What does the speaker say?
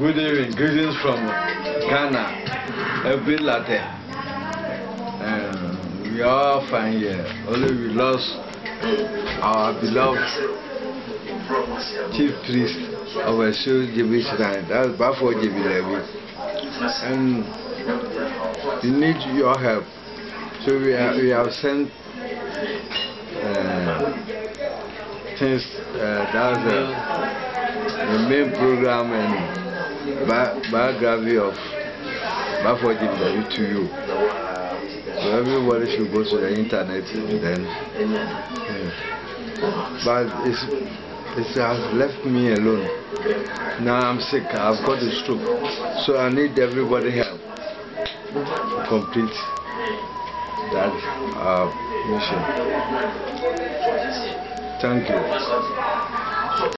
Good evening. Greetings from Ghana. Every latte. Um, we are fine here. Only we lost our beloved chief priest of a show JB Shrine. That's Bafo JB Levy. And we need your help. So we, we have sent uh, things, uh, that's uh, the main program and bi biography of Bafo JB to you. So everybody should go to the internet then. Yeah. But it's, it has left me alone. Now I'm sick. I've got a stroke. So I need everybody help to complete that uh, mission. Thank you.